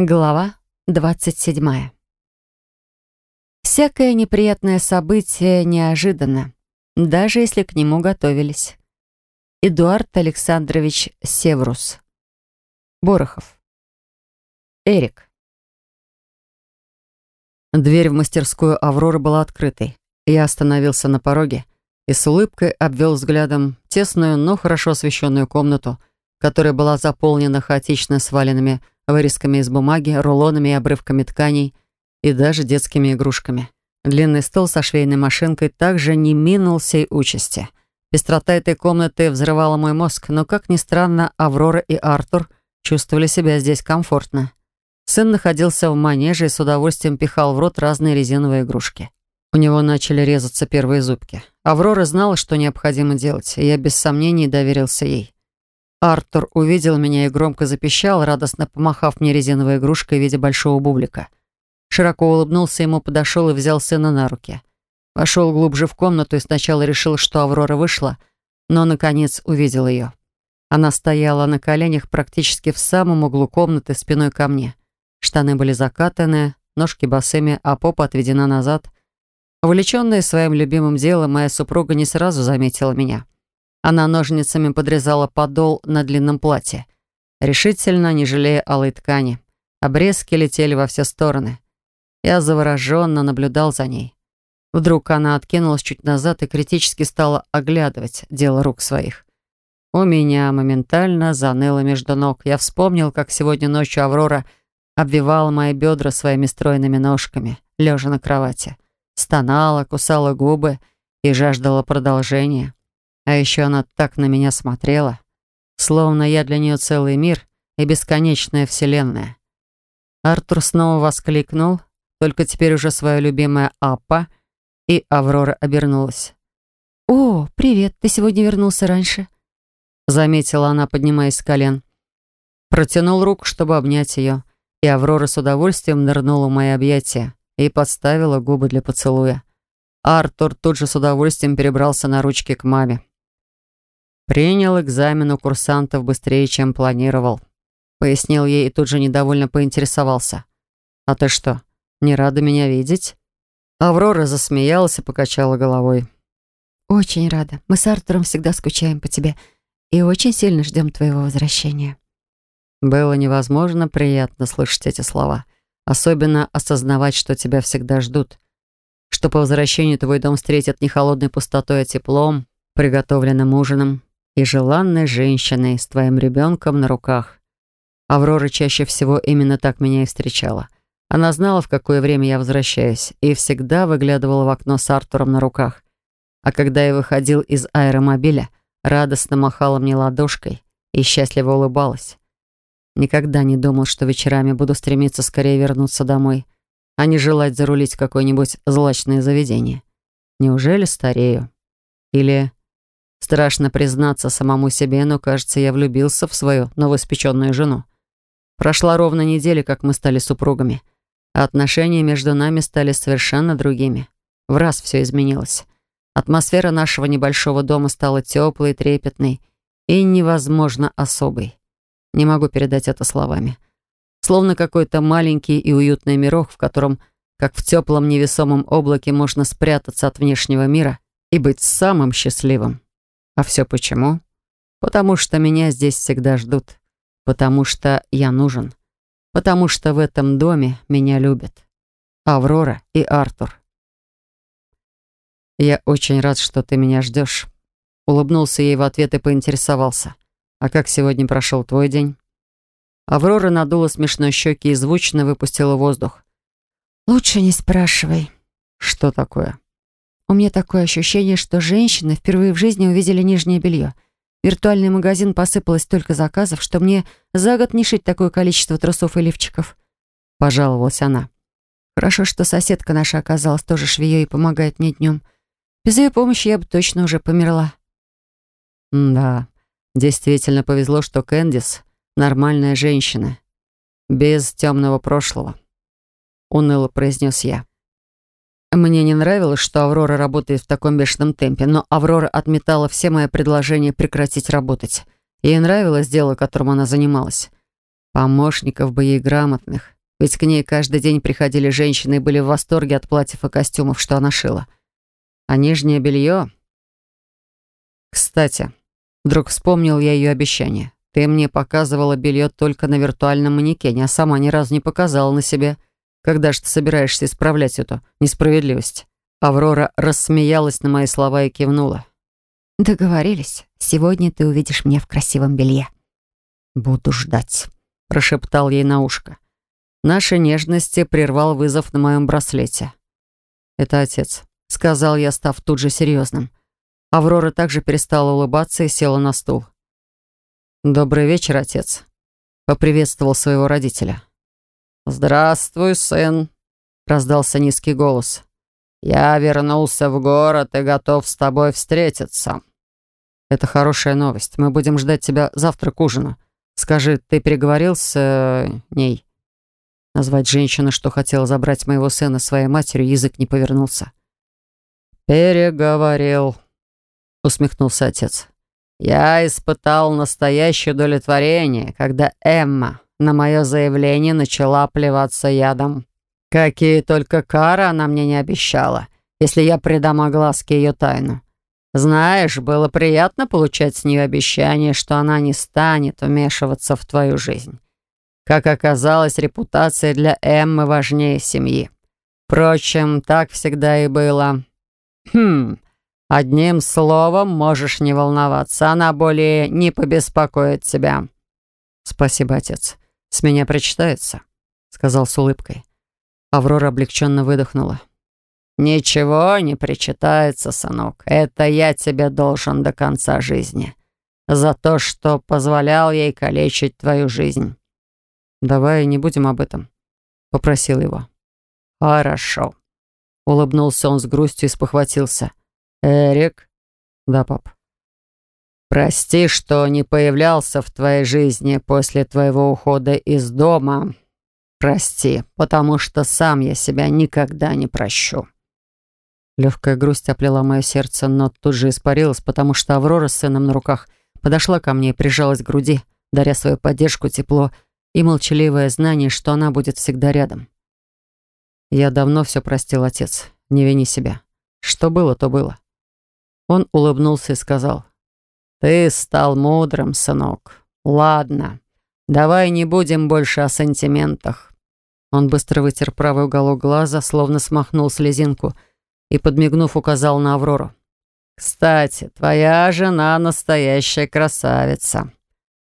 Глава 27. Всякое неприятное событие неожиданно, даже если к нему готовились. Эдуард Александрович Севрус. Борохов. Эрик. Дверь в мастерскую Авроры была открытой. Я остановился на пороге и с улыбкой обвел взглядом тесную, но хорошо освещенную комнату, которая была заполнена хаотично сваленными вырезками из бумаги, рулонами и обрывками тканей и даже детскими игрушками. Длинный стол со швейной машинкой также не минул сей участи. Пестрота этой комнаты взрывала мой мозг, но, как ни странно, Аврора и Артур чувствовали себя здесь комфортно. Сын находился в манеже и с удовольствием пихал в рот разные резиновые игрушки. У него начали резаться первые зубки. Аврора знала, что необходимо делать, и я без сомнений доверился ей. Артур увидел меня и громко запищал, радостно помахав мне резиновой игрушкой в виде большого бублика. Широко улыбнулся ему, подошел и взял сына на руки. Вошел глубже в комнату и сначала решил, что Аврора вышла, но, наконец, увидел ее. Она стояла на коленях практически в самом углу комнаты спиной ко мне. Штаны были закатаны, ножки босыми, а попа отведена назад. Увлеченная своим любимым делом, моя супруга не сразу заметила меня. Она ножницами подрезала подол на длинном платье. Решительно, не жалея алой ткани. Обрезки летели во все стороны. Я завороженно наблюдал за ней. Вдруг она откинулась чуть назад и критически стала оглядывать дело рук своих. У меня моментально заныло между ног. Я вспомнил, как сегодня ночью Аврора обвивала мои бедра своими стройными ножками, лежа на кровати. Стонала, кусала губы и жаждала продолжения. А еще она так на меня смотрела, словно я для нее целый мир и бесконечная вселенная. Артур снова воскликнул, только теперь уже свое любимое Аппа, и Аврора обернулась. «О, привет, ты сегодня вернулся раньше», — заметила она, поднимаясь с колен. Протянул руку, чтобы обнять ее, и Аврора с удовольствием нырнула в мои объятия и подставила губы для поцелуя. Артур тут же с удовольствием перебрался на ручки к маме. Принял экзамен у курсантов быстрее, чем планировал. Пояснил ей и тут же недовольно поинтересовался. «А ты что, не рада меня видеть?» Аврора засмеялась и покачала головой. «Очень рада. Мы с Артуром всегда скучаем по тебе и очень сильно ждем твоего возвращения». Было невозможно приятно слышать эти слова. Особенно осознавать, что тебя всегда ждут. Что по возвращению твой дом встретит не холодной пустотой, а теплом, приготовленным ужином, и желанной женщиной с твоим ребенком на руках. Аврора чаще всего именно так меня и встречала. Она знала, в какое время я возвращаюсь, и всегда выглядывала в окно с Артуром на руках. А когда я выходил из аэромобиля, радостно махала мне ладошкой и счастливо улыбалась. Никогда не думал, что вечерами буду стремиться скорее вернуться домой, а не желать зарулить какое-нибудь злачное заведение. Неужели старею? Или Страшно признаться самому себе, но, кажется, я влюбился в свою новоиспеченную жену. Прошла ровно неделя, как мы стали супругами, а отношения между нами стали совершенно другими. В раз все изменилось. Атмосфера нашего небольшого дома стала теплой, трепетной и невозможно особой. Не могу передать это словами. Словно какой-то маленький и уютный мирок, в котором, как в теплом невесомом облаке, можно спрятаться от внешнего мира и быть самым счастливым. А все почему? Потому что меня здесь всегда ждут. Потому что я нужен. Потому что в этом доме меня любят. Аврора и Артур. «Я очень рад, что ты меня ждешь». Улыбнулся ей в ответ и поинтересовался. «А как сегодня прошел твой день?» Аврора надула смешной щеки и звучно выпустила воздух. «Лучше не спрашивай». «Что такое?» У меня такое ощущение, что женщины впервые в жизни увидели нижнее белье. Виртуальный магазин посыпалось столько заказов, что мне за год не шить такое количество трусов и лифчиков. Пожаловалась она. Хорошо, что соседка наша оказалась тоже швеей и помогает мне днем. Без ее помощи я бы точно уже померла. Да, действительно повезло, что Кэндис — нормальная женщина. Без темного прошлого. Уныло произнес я. Мне не нравилось, что Аврора работает в таком бешеном темпе, но Аврора отметала все мои предложения прекратить работать. Ей нравилось дело, которым она занималась. Помощников бы ей грамотных. Ведь к ней каждый день приходили женщины и были в восторге от платьев и костюмов, что она шила. А нижнее белье... Кстати, вдруг вспомнил я ее обещание. Ты мне показывала белье только на виртуальном манекене, а сама ни разу не показала на себе. Когда же ты собираешься исправлять эту несправедливость? Аврора рассмеялась на мои слова и кивнула. «Договорились. Сегодня ты увидишь меня в красивом белье». «Буду ждать», — прошептал ей на ушко. Наши нежности прервал вызов на моем браслете. «Это отец», — сказал я, став тут же серьезным. Аврора также перестала улыбаться и села на стул. «Добрый вечер, отец», — поприветствовал своего родителя. «Здравствуй, сын», — раздался низкий голос. «Я вернулся в город и готов с тобой встретиться». «Это хорошая новость. Мы будем ждать тебя завтра к ужину. Скажи, ты переговорил с... Э, ней?» Назвать женщину, что хотела забрать моего сына своей матерью, язык не повернулся. «Переговорил», — усмехнулся отец. «Я испытал настоящее удовлетворение, когда Эмма на мое заявление начала плеваться ядом. Какие только кары она мне не обещала, если я предам огласке ее тайну. Знаешь, было приятно получать с нее обещание, что она не станет вмешиваться в твою жизнь. Как оказалось, репутация для Эммы важнее семьи. Впрочем, так всегда и было. Хм, одним словом, можешь не волноваться, она более не побеспокоит тебя. Спасибо, отец. С меня прочитается, сказал с улыбкой. Аврора облегченно выдохнула. «Ничего не причитается, сынок. Это я тебе должен до конца жизни. За то, что позволял ей калечить твою жизнь. «Давай не будем об этом», — попросил его. «Хорошо», — улыбнулся он с грустью и спохватился. «Эрик?» «Да, пап». «Прости, что не появлялся в твоей жизни после твоего ухода из дома. Прости, потому что сам я себя никогда не прощу». Легкая грусть оплела мое сердце, но тут же испарилась, потому что Аврора с сыном на руках подошла ко мне и прижалась к груди, даря свою поддержку, тепло и молчаливое знание, что она будет всегда рядом. Я давно все простил, отец. Не вини себя. Что было, то было. Он улыбнулся и сказал. «Ты стал мудрым, сынок. Ладно, давай не будем больше о сантиментах». Он быстро вытер правый уголок глаза, словно смахнул слезинку, и, подмигнув, указал на Аврору. «Кстати, твоя жена настоящая красавица.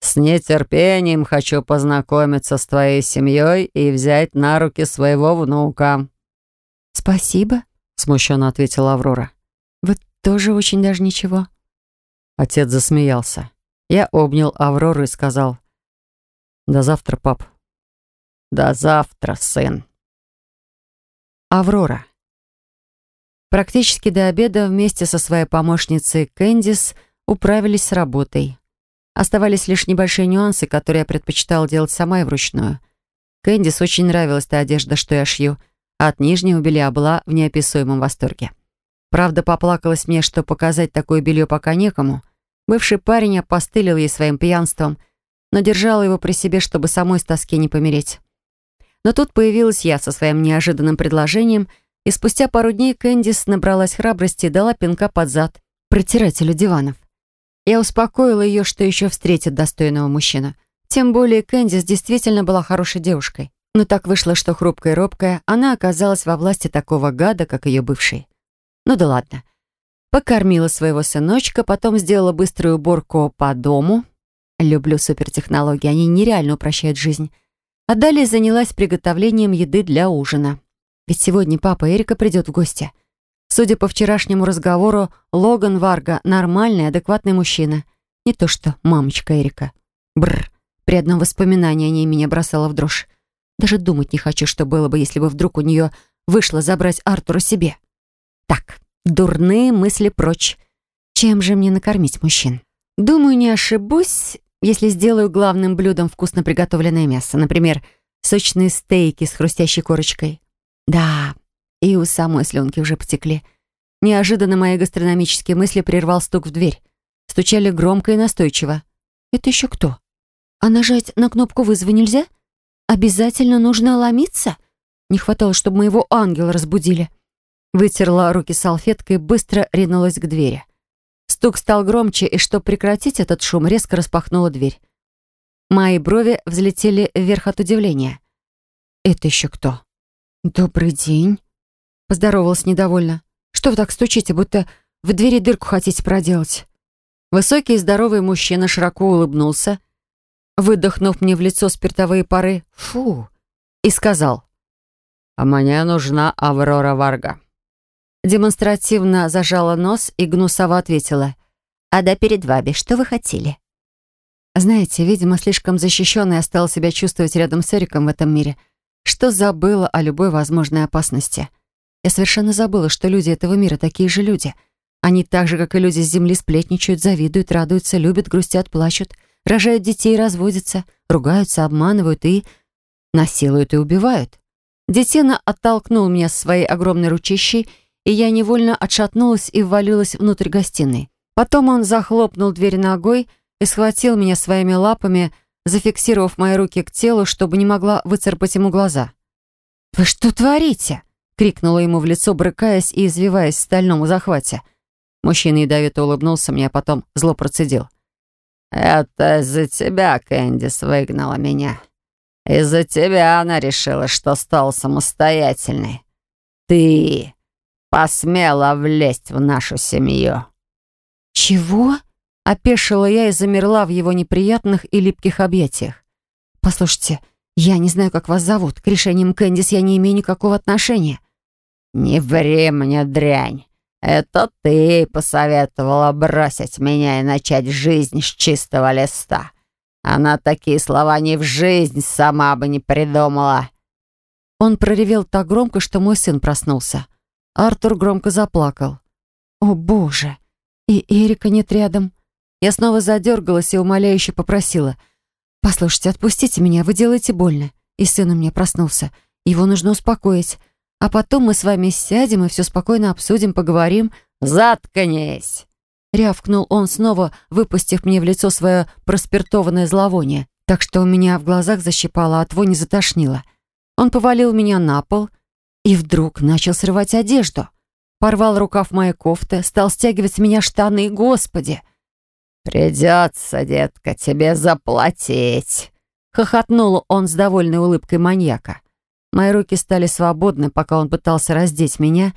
С нетерпением хочу познакомиться с твоей семьей и взять на руки своего внука». «Спасибо», — смущенно ответила Аврора. «Вы тоже очень даже ничего». Отец засмеялся. Я обнял Аврору и сказал, «До завтра, пап». «До завтра, сын». Аврора. Практически до обеда вместе со своей помощницей Кэндис управились с работой. Оставались лишь небольшие нюансы, которые я предпочитала делать сама и вручную. Кэндис очень нравилась та одежда, что я шью, а от нижнего белья была в неописуемом восторге. Правда, поплакалась мне, что показать такое белье пока некому. Бывший парень опостылил ей своим пьянством, но держала его при себе, чтобы самой с тоски не помереть. Но тут появилась я со своим неожиданным предложением, и спустя пару дней Кэндис набралась храбрости и дала пинка под зад протирателю диванов. Я успокоила ее, что еще встретит достойного мужчину. Тем более Кэндис действительно была хорошей девушкой. Но так вышло, что хрупкая и робкая, она оказалась во власти такого гада, как ее бывший. Ну да ладно. Покормила своего сыночка, потом сделала быструю уборку по дому. Люблю супертехнологии, они нереально упрощают жизнь. А далее занялась приготовлением еды для ужина. Ведь сегодня папа Эрика придет в гости — Судя по вчерашнему разговору, Логан Варга — нормальный, адекватный мужчина. Не то что мамочка Эрика. Бррр. При одном воспоминании о ней меня бросало в дрожь. Даже думать не хочу, что было бы, если бы вдруг у нее вышло забрать Артура себе. Так, дурные мысли прочь. Чем же мне накормить мужчин? Думаю, не ошибусь, если сделаю главным блюдом вкусно приготовленное мясо. Например, сочные стейки с хрустящей корочкой. Да, и у самой слюнки уже потекли. Неожиданно мои гастрономические мысли прервал стук в дверь. Стучали громко и настойчиво. «Это еще кто?» А нажать на кнопку вызова нельзя? Обязательно нужно ломиться? Не хватало, чтобы моего ангела разбудили. Вытерла руки салфеткой и быстро ринулась к двери. Стук стал громче, и чтобы прекратить этот шум, резко распахнула дверь. Мои брови взлетели вверх от удивления. «Это еще кто?» «Добрый день», — поздоровалась недовольно. «Что вы так стучите, будто в двери дырку хотите проделать?» Высокий и здоровый мужчина широко улыбнулся, выдохнув мне в лицо спиртовые пары «фу» и сказал «А мне нужна Аврора Варга». Демонстративно зажала нос и гнусово ответила «А да перед вами, что вы хотели?» Знаете, видимо, слишком защищенной стала себя чувствовать рядом с Эриком в этом мире, что забыла о любой возможной опасности. Я совершенно забыла, что люди этого мира такие же люди — они так же, как и люди с земли, сплетничают, завидуют, радуются, любят, грустят, плачут, рожают детей, разводятся, ругаются, обманывают и насилуют и убивают. Детина оттолкнул меня своей огромной ручищей, и я невольно отшатнулась и ввалилась внутрь гостиной. Потом он захлопнул дверь ногой и схватил меня своими лапами, зафиксировав мои руки к телу, чтобы не могла выцарпать ему глаза. «Вы что творите?» — крикнула ему в лицо, брыкаясь и извиваясь в стальном захвате — Мужчина ядовито улыбнулся мне, а потом зло процедил. «Это из-за тебя Кэндис выгнала меня. Из-за тебя она решила, что стала самостоятельной. Ты посмела влезть в нашу семью». «Чего?» — опешила я и замерла в его неприятных и липких объятиях. «Послушайте, я не знаю, как вас зовут. К решениям Кэндис я не имею никакого отношения». «Не ври мне, дрянь. Это ты посоветовала бросить меня и начать жизнь с чистого листа. Она такие слова ни в жизнь сама бы не придумала». Он проревел так громко, что мой сын проснулся. Артур громко заплакал. «О, Боже! И Эрика нет рядом». Я снова задергалась и умоляюще попросила. «Послушайте, отпустите меня, вы делаете больно». И сын у меня проснулся. Его нужно успокоить. А потом мы с вами сядем и все спокойно обсудим, поговорим. Заткнись!» Рявкнул он снова, выпустив мне в лицо свое проспиртованное зловоние, так что у меня в глазах защипало, а твой не затошнило. Он повалил меня на пол и вдруг начал срывать одежду. Порвал рукав моей кофты, стал стягивать с меня штаны, господи! «Придется, детка, тебе заплатить!» Хохотнул он с довольной улыбкой маньяка. Мои руки стали свободны, пока он пытался раздеть меня,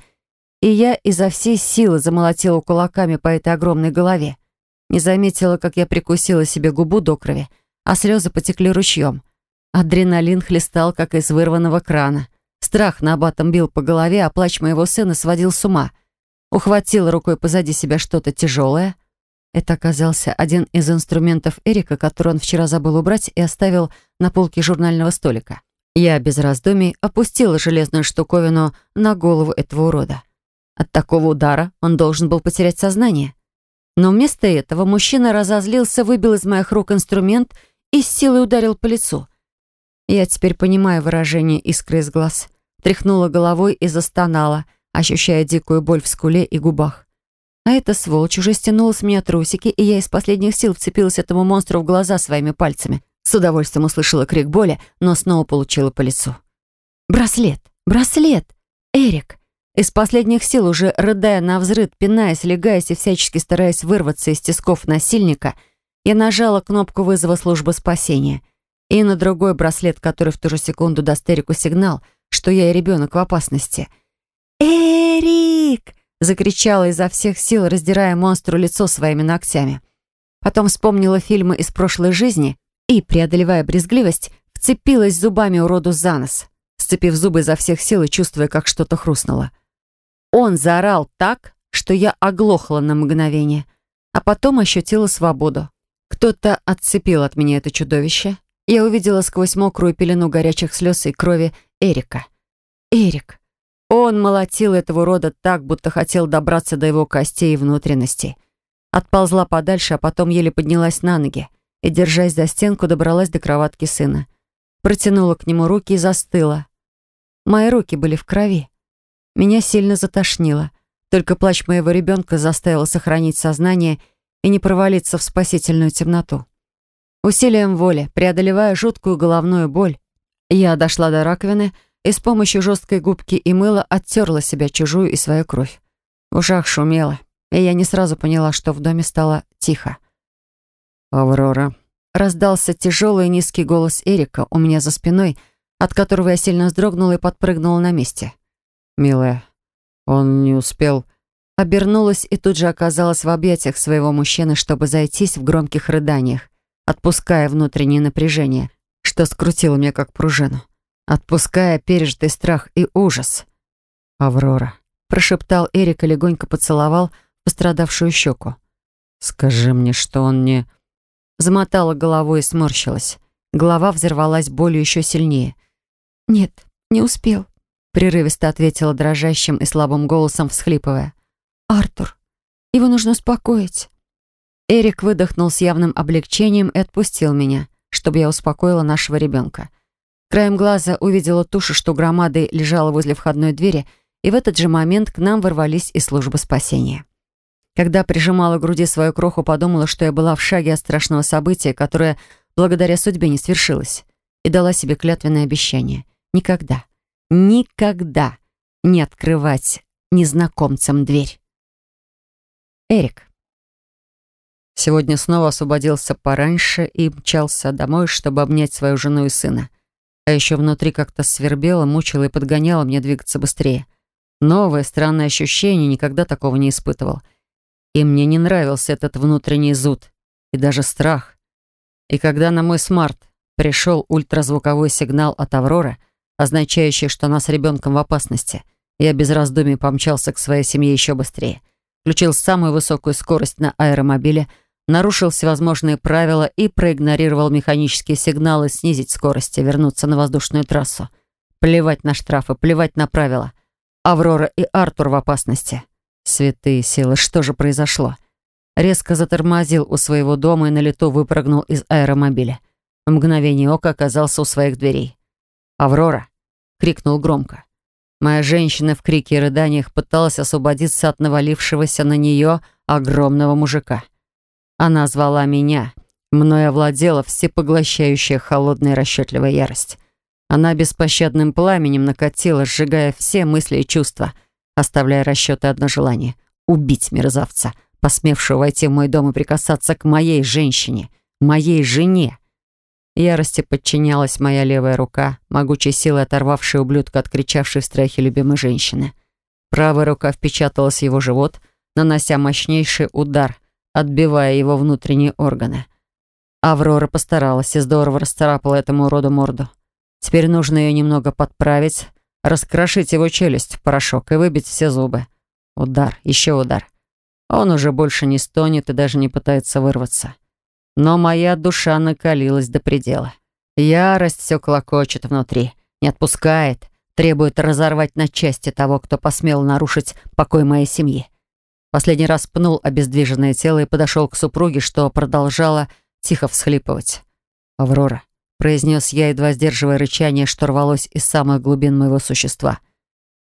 и я изо всей силы замолотила кулаками по этой огромной голове. Не заметила, как я прикусила себе губу до крови, а слезы потекли ручьем. Адреналин хлестал, как из вырванного крана. Страх на абатом бил по голове, а плач моего сына сводил с ума. Ухватила рукой позади себя что-то тяжелое. Это оказался один из инструментов Эрика, который он вчера забыл убрать и оставил на полке журнального столика. Я без раздумий опустила железную штуковину на голову этого урода. От такого удара он должен был потерять сознание. Но вместо этого мужчина разозлился, выбил из моих рук инструмент и с силой ударил по лицу. Я теперь понимаю выражение искры из глаз. Тряхнула головой и застонала, ощущая дикую боль в скуле и губах. А эта сволочь уже стянула с меня трусики, и я из последних сил вцепилась этому монстру в глаза своими пальцами. С удовольствием услышала крик боли, но снова получила по лицу. «Браслет! Браслет! Эрик!» Из последних сил, уже рыдая на взрыд, пинаясь, легаясь и всячески стараясь вырваться из тисков насильника, я нажала кнопку вызова службы спасения. И на другой браслет, который в ту же секунду даст Эрику сигнал, что я и ребенок в опасности. «Эрик!» — закричала изо всех сил, раздирая монстру лицо своими ногтями. Потом вспомнила фильмы из прошлой жизни и, преодолевая брезгливость, вцепилась зубами уроду за нос, сцепив зубы изо всех сил и чувствуя, как что-то хрустнуло. Он заорал так, что я оглохла на мгновение, а потом ощутила свободу. Кто-то отцепил от меня это чудовище. Я увидела сквозь мокрую пелену горячих слез и крови Эрика. Эрик. Он молотил этого рода так, будто хотел добраться до его костей и внутренностей. Отползла подальше, а потом еле поднялась на ноги и, держась за стенку, добралась до кроватки сына. Протянула к нему руки и застыла. Мои руки были в крови. Меня сильно затошнило. Только плач моего ребенка заставил сохранить сознание и не провалиться в спасительную темноту. Усилием воли, преодолевая жуткую головную боль, я дошла до раковины и с помощью жесткой губки и мыла оттерла себя чужую и свою кровь. В ушах шумело, и я не сразу поняла, что в доме стало тихо. «Аврора», — раздался тяжелый и низкий голос Эрика у меня за спиной, от которого я сильно вздрогнула и подпрыгнула на месте. «Милая, он не успел...» Обернулась и тут же оказалась в объятиях своего мужчины, чтобы зайтись в громких рыданиях, отпуская внутреннее напряжение, что скрутило меня как пружину, отпуская пережитый страх и ужас. «Аврора», — прошептал Эрик и легонько поцеловал пострадавшую щеку. «Скажи мне, что он не...» Замотала головой и сморщилась. Голова взорвалась болью еще сильнее. «Нет, не успел», — прерывисто ответила дрожащим и слабым голосом, всхлипывая. «Артур, его нужно успокоить». Эрик выдохнул с явным облегчением и отпустил меня, чтобы я успокоила нашего ребенка. Краем глаза увидела тушу, что громадой лежала возле входной двери, и в этот же момент к нам ворвались из службы спасения. Когда прижимала к груди свою кроху, подумала, что я была в шаге от страшного события, которое благодаря судьбе не свершилось, и дала себе клятвенное обещание. Никогда, никогда не открывать незнакомцам дверь. Эрик. Сегодня снова освободился пораньше и мчался домой, чтобы обнять свою жену и сына. А еще внутри как-то свербело, мучило и подгоняло мне двигаться быстрее. Новое, странное ощущение, никогда такого не испытывал. И мне не нравился этот внутренний зуд и даже страх. И когда на мой смарт пришел ультразвуковой сигнал от Авроры, означающий, что она с ребенком в опасности, я без раздумий помчался к своей семье еще быстрее включил самую высокую скорость на аэромобиле, нарушил всевозможные правила и проигнорировал механические сигналы снизить скорость и вернуться на воздушную трассу. Плевать на штрафы, плевать на правила. Аврора и Артур в опасности. Святые силы, что же произошло? Резко затормозил у своего дома и на лету выпрыгнул из аэромобиля. В мгновение ока оказался у своих дверей. «Аврора!» — крикнул громко. Моя женщина в крике и рыданиях пыталась освободиться от навалившегося на нее огромного мужика. Она звала меня. Мною овладела всепоглощающая холодная расчетливая ярость. Она беспощадным пламенем накатила, сжигая все мысли и чувства, оставляя расчеты одно желание — убить мерзавца, посмевшего войти в мой дом и прикасаться к моей женщине, моей жене. Ярости подчинялась моя левая рука, могучей силой оторвавшая ублюдка от кричавшей в страхе любимой женщины. Правая рука впечаталась в его живот, нанося мощнейший удар, отбивая его внутренние органы. Аврора постаралась и здорово расцарапала этому уроду морду. Теперь нужно ее немного подправить, раскрошить его челюсть в порошок и выбить все зубы. Удар, еще удар. Он уже больше не стонет и даже не пытается вырваться. Но моя душа накалилась до предела. Ярость все клокочет внутри, не отпускает, требует разорвать на части того, кто посмел нарушить покой моей семьи. Последний раз пнул обездвиженное тело и подошел к супруге, что продолжала тихо всхлипывать. «Аврора», — произнес я, едва сдерживая рычание, что рвалось из самых глубин моего существа.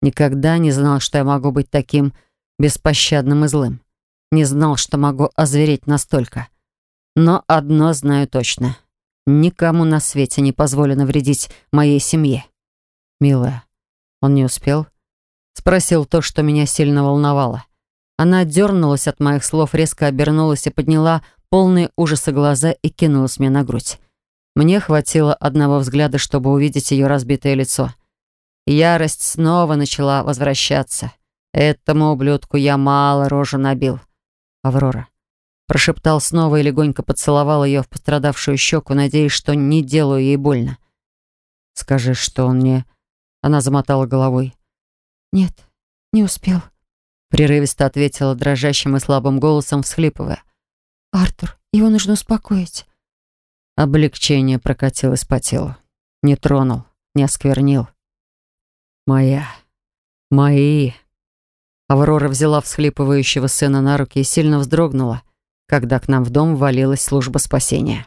Никогда не знал, что я могу быть таким беспощадным и злым. Не знал, что могу озвереть настолько. Но одно знаю точно. Никому на свете не позволено вредить моей семье. Милая, он не успел? Спросил то, что меня сильно волновало. Она дернулась от моих слов, резко обернулась и подняла полные ужаса глаза и кинулась мне на грудь. Мне хватило одного взгляда, чтобы увидеть ее разбитое лицо. Ярость снова начала возвращаться. Этому ублюдку я мало рожу набил. Аврора, Прошептал снова и легонько поцеловал ее в пострадавшую щеку, надеясь, что не делаю ей больно. «Скажи, что он не...» Она замотала головой. «Нет, не успел», — прерывисто ответила дрожащим и слабым голосом, всхлипывая. «Артур, его нужно успокоить». Облегчение прокатилось по телу. Не тронул, не осквернил. «Моя, мои...» Аврора взяла всхлипывающего сына на руки и сильно вздрогнула, когда к нам в дом ввалилась служба спасения.